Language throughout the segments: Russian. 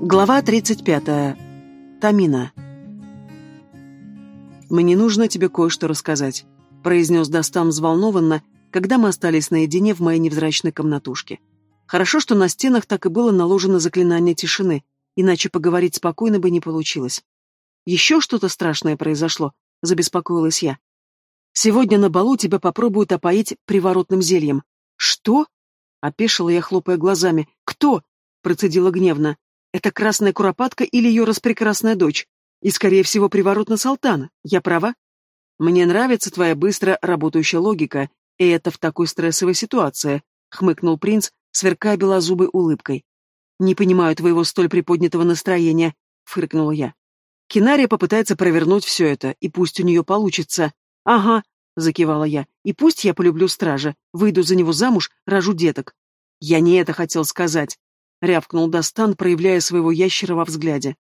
Глава 35. Тамина. «Мне нужно тебе кое-что рассказать», — произнес Достан взволнованно, когда мы остались наедине в моей невзрачной комнатушке. Хорошо, что на стенах так и было наложено заклинание тишины, иначе поговорить спокойно бы не получилось. «Еще что-то страшное произошло», — забеспокоилась я. «Сегодня на балу тебя попробуют опоить приворотным зельем». «Что?» — опешила я, хлопая глазами. «Кто?» — процедила гневно. Это красная куропатка или ее распрекрасная дочь? И, скорее всего, приворот на Салтана. Я права? Мне нравится твоя быстро работающая логика, и это в такой стрессовой ситуации, хмыкнул принц, сверкая белозубой улыбкой. Не понимаю твоего столь приподнятого настроения, фыркнула я. Кинария попытается провернуть все это, и пусть у нее получится. Ага, закивала я, и пусть я полюблю стража, выйду за него замуж, рожу деток. Я не это хотел сказать. — рявкнул Достан, проявляя своего ящера во взгляде.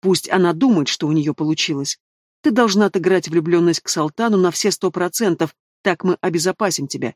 «Пусть она думает, что у нее получилось. Ты должна отыграть влюбленность к Салтану на все сто процентов, так мы обезопасим тебя.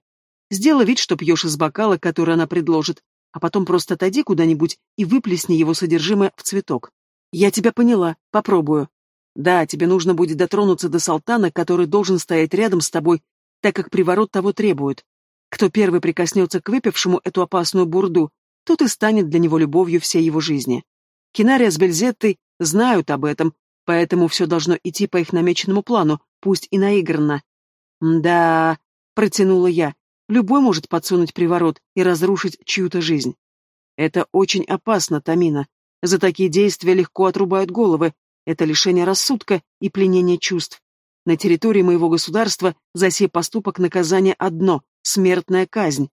Сделай вид, что пьешь из бокала, который она предложит, а потом просто отойди куда-нибудь и выплесни его содержимое в цветок. Я тебя поняла, попробую. Да, тебе нужно будет дотронуться до Салтана, который должен стоять рядом с тобой, так как приворот того требует. Кто первый прикоснется к выпившему эту опасную бурду, тут и станет для него любовью всей его жизни. Кинария с Бельзеттой знают об этом, поэтому все должно идти по их намеченному плану, пусть и наигранно. «Да...» — протянула я. «Любой может подсунуть приворот и разрушить чью-то жизнь. Это очень опасно, Тамина. За такие действия легко отрубают головы. Это лишение рассудка и пленение чувств. На территории моего государства за сей поступок наказание одно — смертная казнь.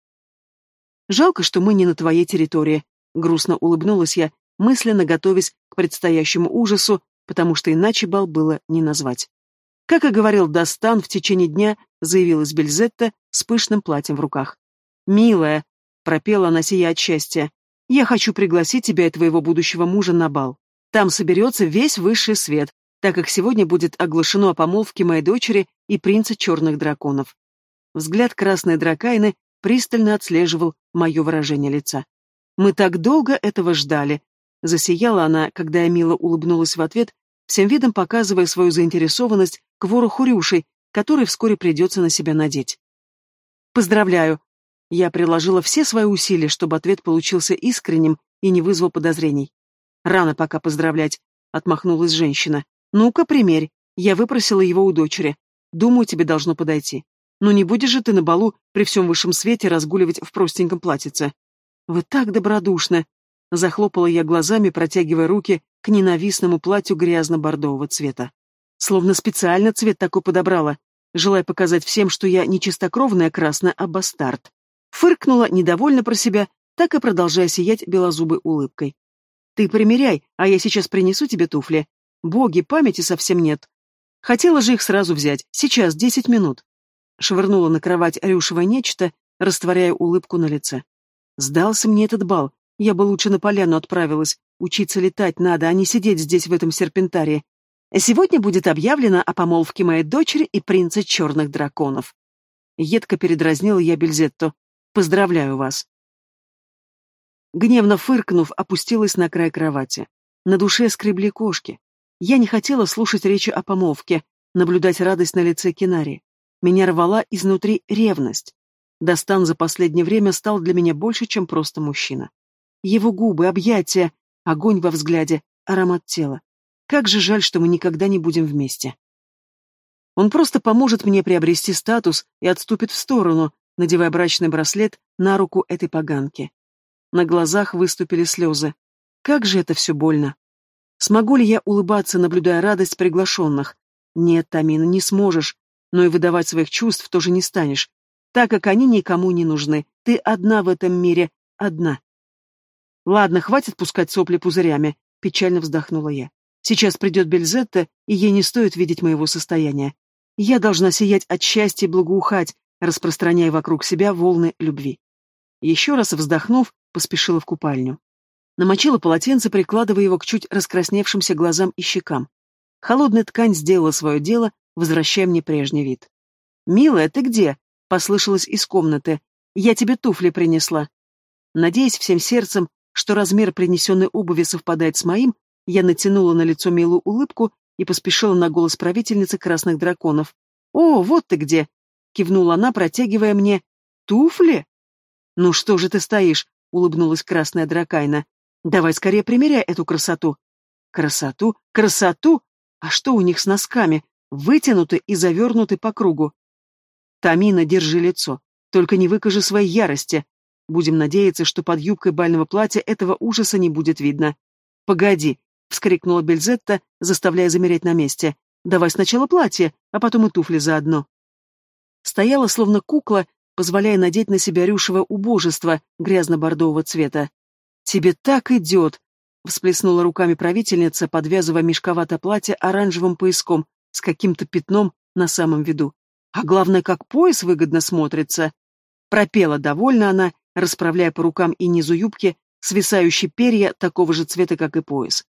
Жалко, что мы не на твоей территории. Грустно улыбнулась я, мысленно готовясь к предстоящему ужасу, потому что иначе бал было не назвать. Как и говорил Дастан, в течение дня заявилась Бельзетта с пышным платьем в руках. «Милая», — пропела она сия от счастья, — «я хочу пригласить тебя и твоего будущего мужа на бал. Там соберется весь высший свет, так как сегодня будет оглашено о помолвке моей дочери и принца черных драконов». Взгляд красной дракайны пристально отслеживал мое выражение лица. «Мы так долго этого ждали!» Засияла она, когда я мило улыбнулась в ответ, всем видом показывая свою заинтересованность к вороху рюшей, который вскоре придется на себя надеть. «Поздравляю!» Я приложила все свои усилия, чтобы ответ получился искренним и не вызвал подозрений. «Рано пока поздравлять», — отмахнулась женщина. «Ну-ка, примерь. Я выпросила его у дочери. Думаю, тебе должно подойти». Ну не будешь же ты на балу при всем высшем свете разгуливать в простеньком платьице. Вы так добродушны. Захлопала я глазами, протягивая руки к ненавистному платью грязно-бордового цвета. Словно специально цвет такой подобрала, желая показать всем, что я не чистокровная красная, а бастард. Фыркнула, недовольно про себя, так и продолжая сиять белозубой улыбкой. Ты примеряй, а я сейчас принесу тебе туфли. Боги, памяти совсем нет. Хотела же их сразу взять, сейчас, десять минут швырнула на кровать рюшевое нечто, растворяя улыбку на лице. Сдался мне этот бал. Я бы лучше на поляну отправилась. Учиться летать надо, а не сидеть здесь в этом серпентарии. Сегодня будет объявлено о помолвке моей дочери и принца черных драконов. Едко передразнила я Бельзетту. Поздравляю вас. Гневно фыркнув, опустилась на край кровати. На душе скребли кошки. Я не хотела слушать речи о помолвке, наблюдать радость на лице Кинари. Меня рвала изнутри ревность. Достан за последнее время стал для меня больше, чем просто мужчина. Его губы, объятия, огонь во взгляде, аромат тела. Как же жаль, что мы никогда не будем вместе. Он просто поможет мне приобрести статус и отступит в сторону, надевая брачный браслет на руку этой поганки. На глазах выступили слезы. Как же это все больно. Смогу ли я улыбаться, наблюдая радость приглашенных? Нет, Тамина, не сможешь но и выдавать своих чувств тоже не станешь, так как они никому не нужны. Ты одна в этом мире, одна. Ладно, хватит пускать сопли пузырями, печально вздохнула я. Сейчас придет Бельзетта, и ей не стоит видеть моего состояния. Я должна сиять от счастья и благоухать, распространяя вокруг себя волны любви. Еще раз вздохнув, поспешила в купальню. Намочила полотенце, прикладывая его к чуть раскрасневшимся глазам и щекам. Холодная ткань сделала свое дело, возвращая мне прежний вид. «Милая, ты где?» — послышалось из комнаты. «Я тебе туфли принесла». Надеясь всем сердцем, что размер принесенной обуви совпадает с моим, я натянула на лицо милую улыбку и поспешила на голос правительницы красных драконов. «О, вот ты где!» — кивнула она, протягивая мне. «Туфли?» «Ну что же ты стоишь?» — улыбнулась красная дракайна. «Давай скорее примеряй эту красоту». «Красоту? Красоту? А что у них с носками? Вытянуты и завернуты по кругу». «Тамина, держи лицо. Только не выкажи своей ярости. Будем надеяться, что под юбкой бального платья этого ужаса не будет видно. Погоди, вскрикнула Бельзетта, заставляя замереть на месте. Давай сначала платье, а потом и туфли заодно. Стояла словно кукла, позволяя надеть на себя рюшево убожество грязно-бордового цвета. «Тебе так идет!» — всплеснула руками правительница, подвязывая мешковатое платье оранжевым пояском с каким-то пятном на самом виду. А главное, как пояс выгодно смотрится. Пропела довольно она, расправляя по рукам и низу юбки свисающие перья такого же цвета, как и пояс.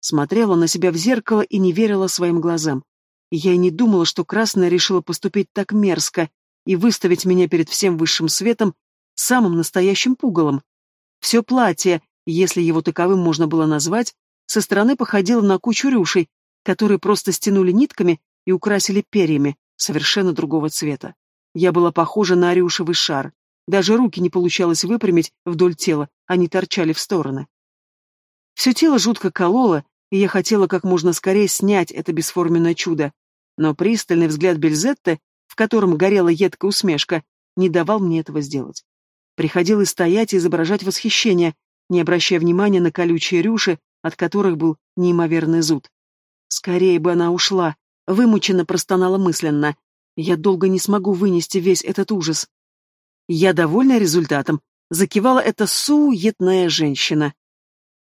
Смотрела на себя в зеркало и не верила своим глазам. Я и не думала, что Красная решила поступить так мерзко и выставить меня перед всем высшим светом самым настоящим пугалом. Все платье, если его таковым можно было назвать, со стороны походило на кучу рюшей, которые просто стянули нитками и украсили перьями, совершенно другого цвета. Я была похожа на рюшевый шар. Даже руки не получалось выпрямить вдоль тела, они торчали в стороны. Все тело жутко кололо, и я хотела как можно скорее снять это бесформенное чудо, но пристальный взгляд Бельзетты, в котором горела едкая усмешка, не давал мне этого сделать. Приходилось стоять и изображать восхищение, не обращая внимания на колючие рюши, от которых был неимоверный зуд. Скорее бы она ушла, вымученно простонала мысленно. Я долго не смогу вынести весь этот ужас. Я довольна результатом, закивала эта суетная женщина.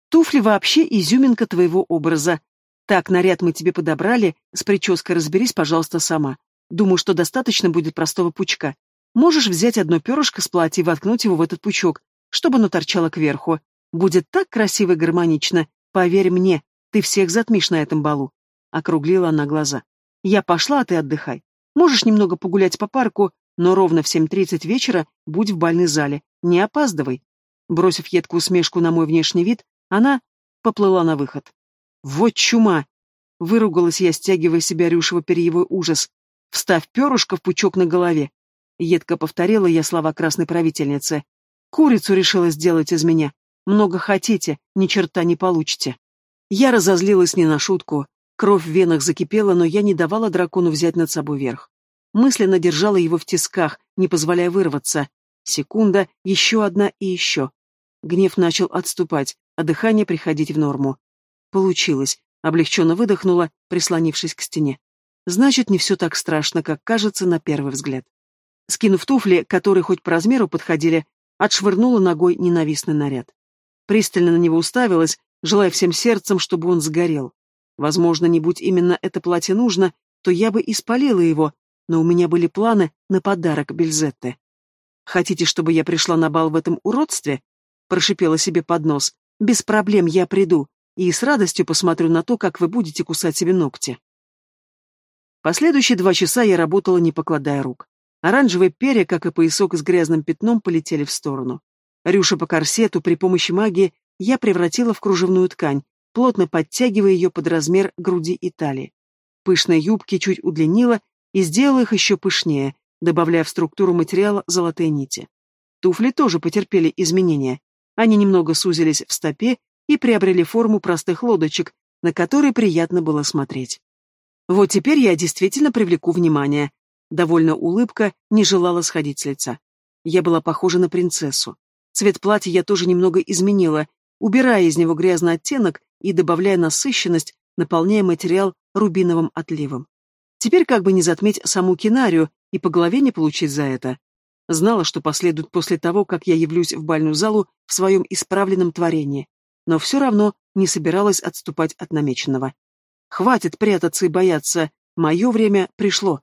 Туфли вообще изюминка твоего образа. Так, наряд мы тебе подобрали, с прической разберись, пожалуйста, сама. Думаю, что достаточно будет простого пучка. Можешь взять одно перышко с платья и воткнуть его в этот пучок, чтобы оно торчало кверху. Будет так красиво и гармонично. Поверь мне, ты всех затмишь на этом балу. Округлила она глаза. Я пошла, а ты отдыхай. Можешь немного погулять по парку, но ровно в 7.30 вечера будь в бальной зале, не опаздывай. Бросив едкую усмешку на мой внешний вид, она поплыла на выход. Вот чума! Выругалась я, стягивая себя рюшево перьевой ужас. Вставь перышко в пучок на голове. Едко повторила я слова красной правительницы. Курицу решила сделать из меня. Много хотите, ни черта не получите. Я разозлилась не на шутку. Кровь в венах закипела, но я не давала дракону взять над собой верх мысленно держала его в тисках, не позволяя вырваться. Секунда, еще одна и еще. Гнев начал отступать, а дыхание приходить в норму. Получилось. Облегченно выдохнула, прислонившись к стене. Значит, не все так страшно, как кажется на первый взгляд. Скинув туфли, которые хоть по размеру подходили, отшвырнула ногой ненавистный наряд. Пристально на него уставилась, желая всем сердцем, чтобы он сгорел. Возможно, не будь именно это платье нужно, то я бы и спалила его, но у меня были планы на подарок Бельзетте. «Хотите, чтобы я пришла на бал в этом уродстве?» Прошипела себе под нос. «Без проблем я приду, и с радостью посмотрю на то, как вы будете кусать себе ногти». Последующие два часа я работала, не покладая рук. Оранжевые перья, как и поясок с грязным пятном, полетели в сторону. Рюша по корсету при помощи магии я превратила в кружевную ткань, плотно подтягивая ее под размер груди и талии. Пышные юбки чуть удлинила и сделал их еще пышнее, добавляя в структуру материала золотые нити. Туфли тоже потерпели изменения. Они немного сузились в стопе и приобрели форму простых лодочек, на которые приятно было смотреть. Вот теперь я действительно привлеку внимание. Довольно улыбка не желала сходить с лица. Я была похожа на принцессу. Цвет платья я тоже немного изменила, убирая из него грязный оттенок и добавляя насыщенность, наполняя материал рубиновым отливом. Теперь как бы не затметь саму Кинарию и по голове не получить за это. Знала, что последует после того, как я явлюсь в бальную залу в своем исправленном творении, но все равно не собиралась отступать от намеченного. Хватит прятаться и бояться, мое время пришло.